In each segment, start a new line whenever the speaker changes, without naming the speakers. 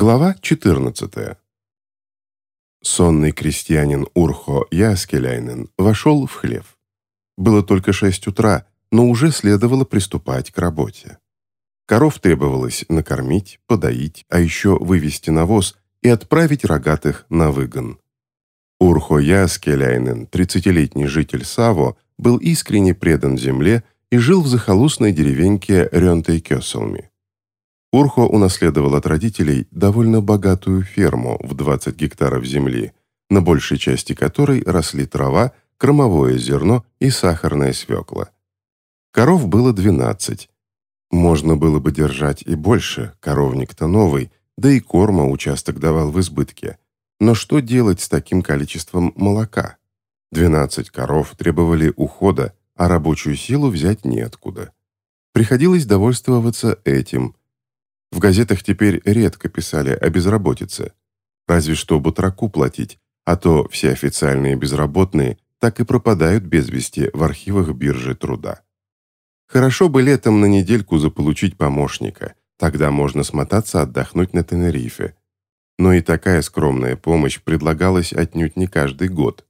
Глава 14. Сонный крестьянин Урхо Яскеляйнен вошел в хлев. Было только шесть утра, но уже следовало приступать к работе. Коров требовалось накормить, подоить, а еще вывести навоз и отправить рогатых на выгон. Урхо Яскеляйнен, 30-летний житель Саво, был искренне предан земле и жил в захолустной деревеньке Рёнтей-Кёселми. Урхо унаследовал от родителей довольно богатую ферму в 20 гектаров земли, на большей части которой росли трава, кормовое зерно и сахарная свекла. Коров было 12. Можно было бы держать и больше, коровник-то новый, да и корма участок давал в избытке. Но что делать с таким количеством молока? 12 коров требовали ухода, а рабочую силу взять неоткуда. Приходилось довольствоваться этим – в газетах теперь редко писали о безработице. Разве что бутраку платить, а то все официальные безработные так и пропадают без вести в архивах биржи труда. Хорошо бы летом на недельку заполучить помощника, тогда можно смотаться отдохнуть на Тенерифе. Но и такая скромная помощь предлагалась отнюдь не каждый год.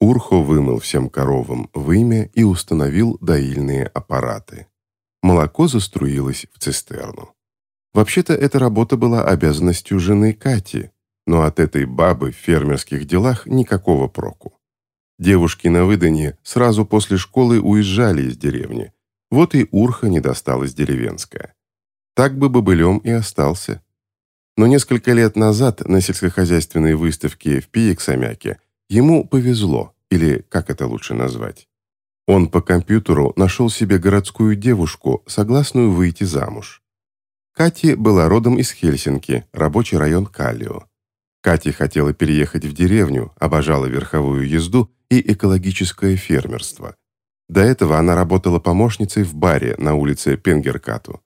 Урхо вымыл всем коровам вымя и установил доильные аппараты. Молоко заструилось в цистерну. Вообще-то эта работа была обязанностью жены Кати, но от этой бабы в фермерских делах никакого проку. Девушки на выданье сразу после школы уезжали из деревни. Вот и Урха не досталась деревенская. Так бы бобылем и остался. Но несколько лет назад на сельскохозяйственной выставке в Пиексамяке ему повезло, или как это лучше назвать. Он по компьютеру нашел себе городскую девушку, согласную выйти замуж. Кати была родом из Хельсинки, рабочий район Калио. Кати хотела переехать в деревню, обожала верховую езду и экологическое фермерство. До этого она работала помощницей в баре на улице Пенгеркату.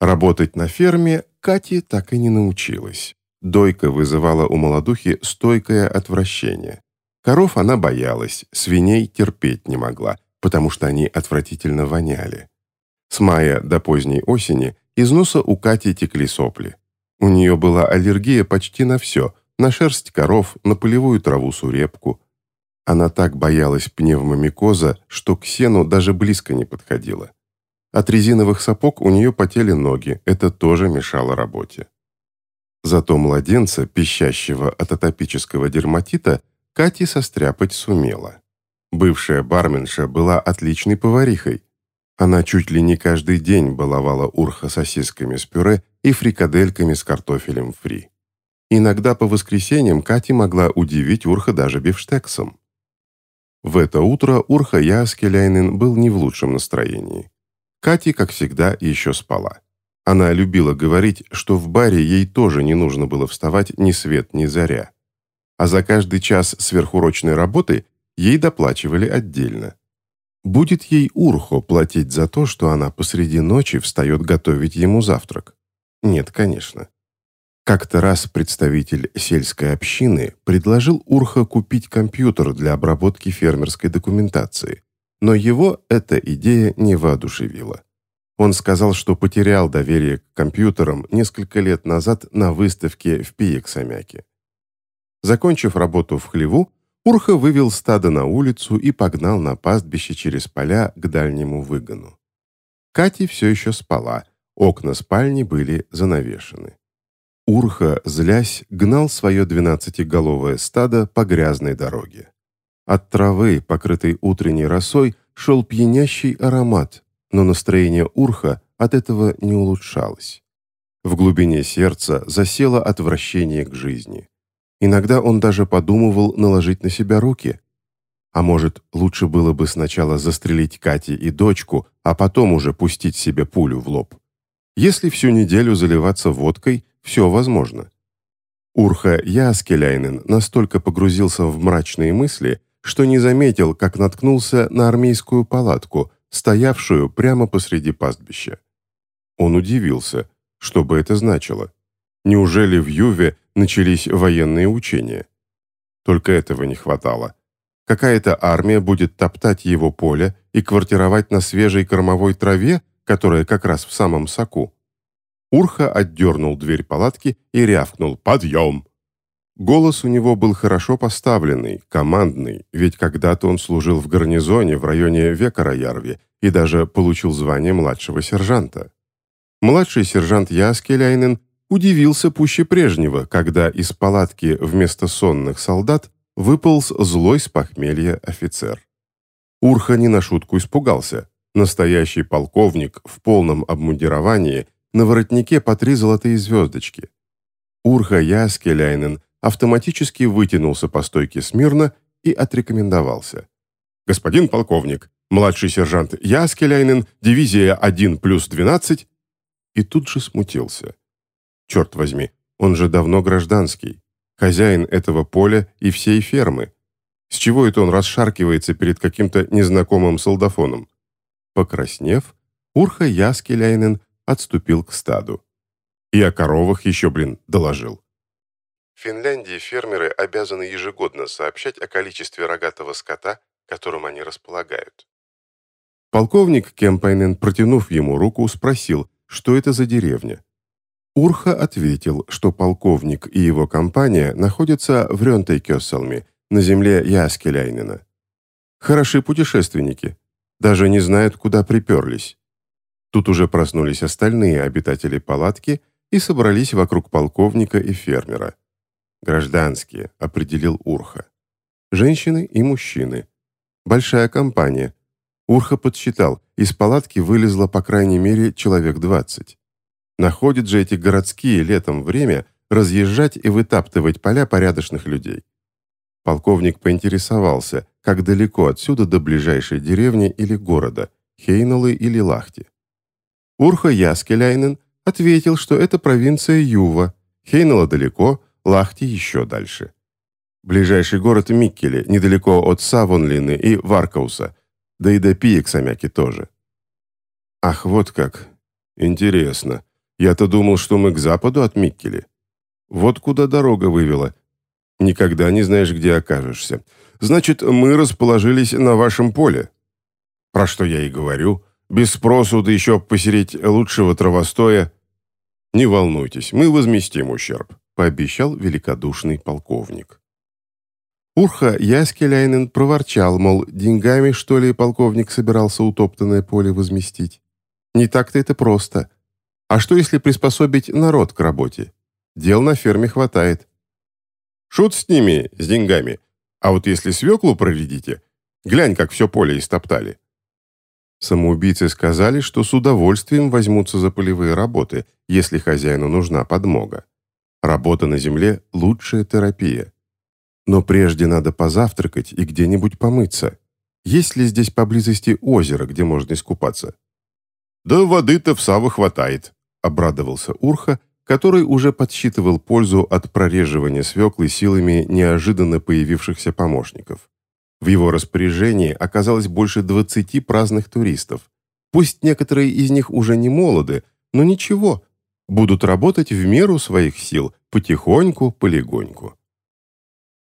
Работать на ферме Кати так и не научилась. Дойка вызывала у молодухи стойкое отвращение. Коров она боялась, свиней терпеть не могла, потому что они отвратительно воняли. С мая до поздней осени из носа у Кати текли сопли. У нее была аллергия почти на все, на шерсть коров, на полевую траву сурепку. Она так боялась пневмомикоза, что к сену даже близко не подходила. От резиновых сапог у нее потели ноги, это тоже мешало работе. Зато младенца, пищащего от атопического дерматита, Кати состряпать сумела. Бывшая барменша была отличной поварихой, она чуть ли не каждый день баловала Урха сосисками с пюре и фрикадельками с картофелем фри. Иногда по воскресеньям Кати могла удивить Урха даже бифштексом. В это утро Урха Яскеляйнен был не в лучшем настроении. Кати, как всегда, еще спала. Она любила говорить, что в баре ей тоже не нужно было вставать ни свет, ни заря. А за каждый час сверхурочной работы ей доплачивали отдельно. Будет ей Урхо платить за то, что она посреди ночи встает готовить ему завтрак? Нет, конечно. Как-то раз представитель сельской общины предложил Урхо купить компьютер для обработки фермерской документации, но его эта идея не воодушевила. Он сказал, что потерял доверие к компьютерам несколько лет назад на выставке в Пиексамяке. Закончив работу в хлеву, Урха вывел стадо на улицу и погнал на пастбище через поля к дальнему выгону. Кати все еще спала, окна спальни были занавешены. Урха, злясь, гнал свое двенадцатиголовое стадо по грязной дороге. От травы, покрытой утренней росой, шел пьянящий аромат, но настроение Урха от этого не улучшалось. В глубине сердца засело отвращение к жизни. Иногда он даже подумывал наложить на себя руки. А может, лучше было бы сначала застрелить Кати и дочку, а потом уже пустить себе пулю в лоб. Если всю неделю заливаться водкой, все возможно. Урха Яскеляйнен настолько погрузился в мрачные мысли, что не заметил, как наткнулся на армейскую палатку, стоявшую прямо посреди пастбища. Он удивился, что бы это значило. Неужели в Юве начались военные учения? Только этого не хватало. Какая-то армия будет топтать его поле и квартировать на свежей кормовой траве, которая как раз в самом соку. Урха отдернул дверь палатки и рявкнул «Подъем!». Голос у него был хорошо поставленный, командный, ведь когда-то он служил в гарнизоне в районе Векараярви и даже получил звание младшего сержанта. Младший сержант Яскеляйнен удивился пуще прежнего, когда из палатки вместо сонных солдат выполз злой с похмелья офицер. Урха не на шутку испугался. Настоящий полковник в полном обмундировании, на воротнике по три золотые звездочки. Урха Яскеляйнен автоматически вытянулся по стойке смирно и отрекомендовался. «Господин полковник, младший сержант Яскеляйнен, дивизия 1 плюс 12...» И тут же смутился. «Черт возьми, он же давно гражданский, хозяин этого поля и всей фермы. С чего это он расшаркивается перед каким-то незнакомым солдафоном?» Покраснев, Урха Яскеляйнен отступил к стаду. И о коровах еще, блин, доложил.
В Финляндии фермеры обязаны ежегодно сообщать о количестве рогатого скота, которым они располагают.
Полковник Кемпайнен, протянув ему руку, спросил, что это за деревня. Урха ответил, что полковник и его компания находятся в Рентейкёсселме, на земле Яскеляйнена. Хороши путешественники, даже не знают, куда приперлись. Тут уже проснулись остальные обитатели палатки и собрались вокруг полковника и фермера. Гражданские, определил Урха. Женщины и мужчины. Большая компания. Урха подсчитал, из палатки вылезло по крайней мере человек 20. Находят же эти городские летом время разъезжать и вытаптывать поля порядочных людей. Полковник поинтересовался, как далеко отсюда до ближайшей деревни или города, Хейнолы или Лахти. Урха Яскеляйнен ответил, что это провинция Юва, Хейнола далеко, Лахти еще дальше. Ближайший город Миккеле, недалеко от Савонлины и Варкауса, да и до Пиексамяки тоже. Ах, вот как. Интересно. Я-то думал, что мы к западу от Миккеле. Вот куда дорога вывела. Никогда не знаешь, где окажешься. Значит, мы расположились на вашем поле. Про что я и говорю. Без спросу, да еще посереть лучшего травостоя. Не волнуйтесь, мы возместим ущерб пообещал великодушный полковник. Урха Яскеляйнен проворчал, мол, деньгами, что ли, полковник собирался утоптанное поле возместить. Не так-то это просто. А что, если приспособить народ к работе? Дел на ферме хватает. Шут с ними, с деньгами. А вот если свеклу проредите, глянь, как все поле истоптали. Самоубийцы сказали, что с удовольствием возьмутся за полевые работы, если хозяину нужна подмога. Работа на земле – лучшая терапия. Но прежде надо позавтракать и где-нибудь помыться. Есть ли здесь поблизости озеро, где можно искупаться? «Да воды-то в Саву хватает», – обрадовался Урха, который уже подсчитывал пользу от прореживания свеклы силами неожиданно появившихся помощников. В его распоряжении оказалось больше 20 праздных туристов. Пусть некоторые из них уже не молоды, но ничего, будут работать в меру своих сил, потихоньку, полегоньку.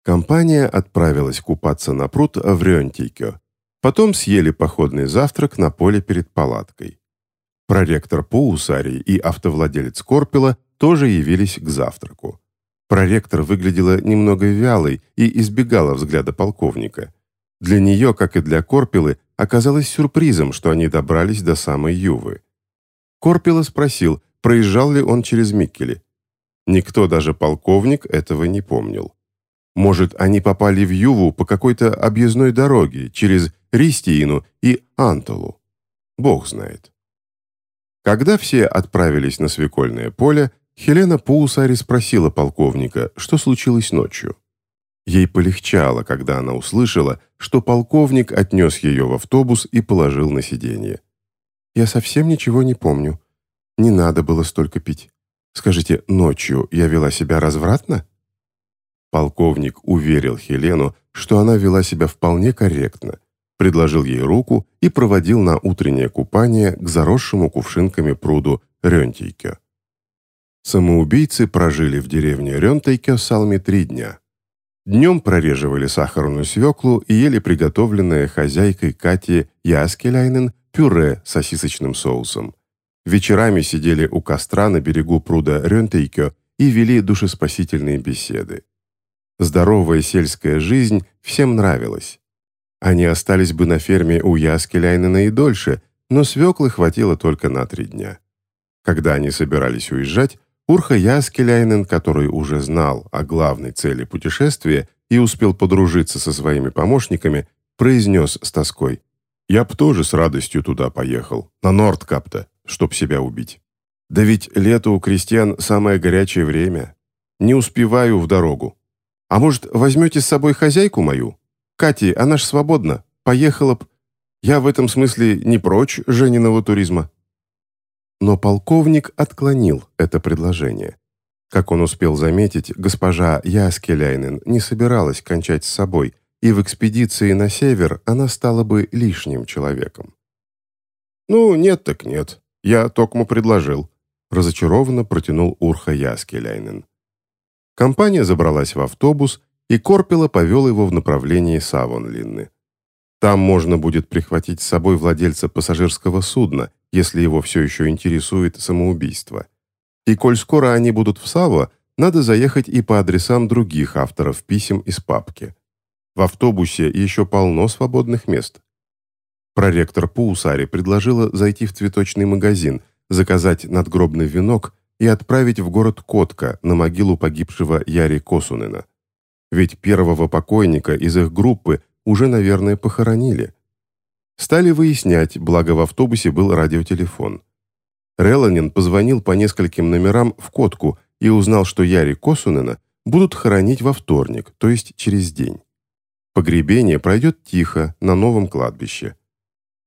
Компания отправилась купаться на пруд в Рентейкё. Потом съели походный завтрак на поле перед палаткой. Проректор Паусарий и автовладелец Корпела тоже явились к завтраку. Проректор выглядела немного вялой и избегала взгляда полковника. Для нее, как и для Корпелы, оказалось сюрпризом, что они добрались до самой Ювы. Корпела спросил, проезжал ли он через Миккели. Никто, даже полковник, этого не помнил. Может, они попали в Юву по какой-то объездной дороге через Ристиину и Антолу. Бог знает. Когда все отправились на свекольное поле, Хелена Паусари спросила полковника, что случилось ночью. Ей полегчало, когда она услышала, что полковник отнес ее в автобус и положил на сиденье. «Я совсем ничего не помню. Не надо было столько пить. Скажите, ночью я вела себя развратно?» Полковник уверил Хелену, что она вела себя вполне корректно, предложил ей руку и проводил на утреннее купание к заросшему кувшинками пруду Рентейке. Самоубийцы прожили в деревне Рентейке Салми три дня. Днем прореживали сахарную свеклу и ели приготовленное хозяйкой Кати Яскеляйнен пюре с сосисочным соусом. вечерами сидели у костра на берегу пруда Рентейкё и вели душеспасительные беседы. Здоровая сельская жизнь всем нравилась. Они остались бы на ферме у Яскеляйнена и дольше, но свеклы хватило только на три дня. Когда они собирались уезжать, Урха Яскеляйнен, который уже знал о главной цели путешествия и успел подружиться со своими помощниками, произнес с тоской «Я б тоже с радостью туда поехал, на Нордкапта, чтоб себя убить. Да ведь лето у крестьян самое горячее время. Не успеваю в дорогу. А может, возьмете с собой хозяйку мою? Кати, она ж свободна. Поехала б. Я в этом смысле не прочь Жениного туризма». Но полковник отклонил это предложение. Как он успел заметить, госпожа Яскеляйнен не собиралась кончать с собой, и в экспедиции на север она стала бы лишним человеком. «Ну, нет так нет. Я Токму предложил», — разочарованно протянул Урха Яскеляйнен. Компания забралась в автобус, и Корпела повел его в направлении Савонлинны. Там можно будет прихватить с собой владельца пассажирского судна, если его все еще интересует самоубийство. И коль скоро они будут в Саво, надо заехать и по адресам других авторов писем из папки. В автобусе еще полно свободных мест. Проректор Паусари предложила зайти в цветочный магазин, заказать надгробный венок и отправить в город Котка на могилу погибшего Яри Косунена. Ведь первого покойника из их группы уже, наверное, похоронили. Стали выяснять, благо в автобусе был радиотелефон. Реланин позвонил по нескольким номерам в Котку и узнал, что Яри Косунена будут хоронить во вторник, то есть через день. Погребение пройдет тихо, на новом кладбище.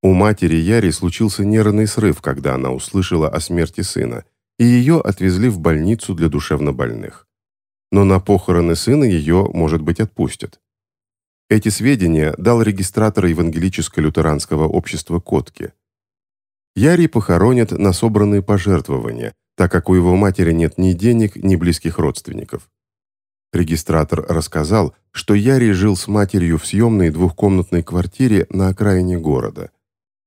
У матери Яри случился нервный срыв, когда она услышала о смерти сына, и ее отвезли в больницу для душевнобольных. Но на похороны сына ее, может быть, отпустят. Эти сведения дал регистратор Евангелическо-лютеранского общества Котки. Яри похоронят на собранные пожертвования, так как у его матери нет ни денег, ни близких родственников. Регистратор рассказал, что Яри жил с матерью в съемной двухкомнатной квартире на окраине города.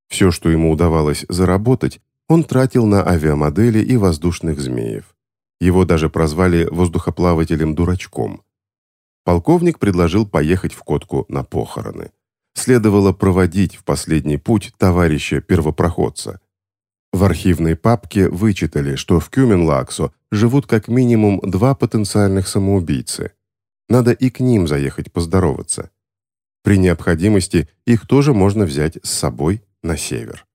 Все, что ему удавалось заработать, он тратил на авиамодели и воздушных змеев. Его даже прозвали воздухоплавателем-дурачком. Полковник предложил поехать в Котку на похороны. Следовало проводить в последний путь товарища-первопроходца. В архивной папке вычитали, что в Кюменлаксо живут как минимум два потенциальных самоубийцы. Надо и к ним заехать поздороваться. При необходимости их тоже можно взять с собой на север.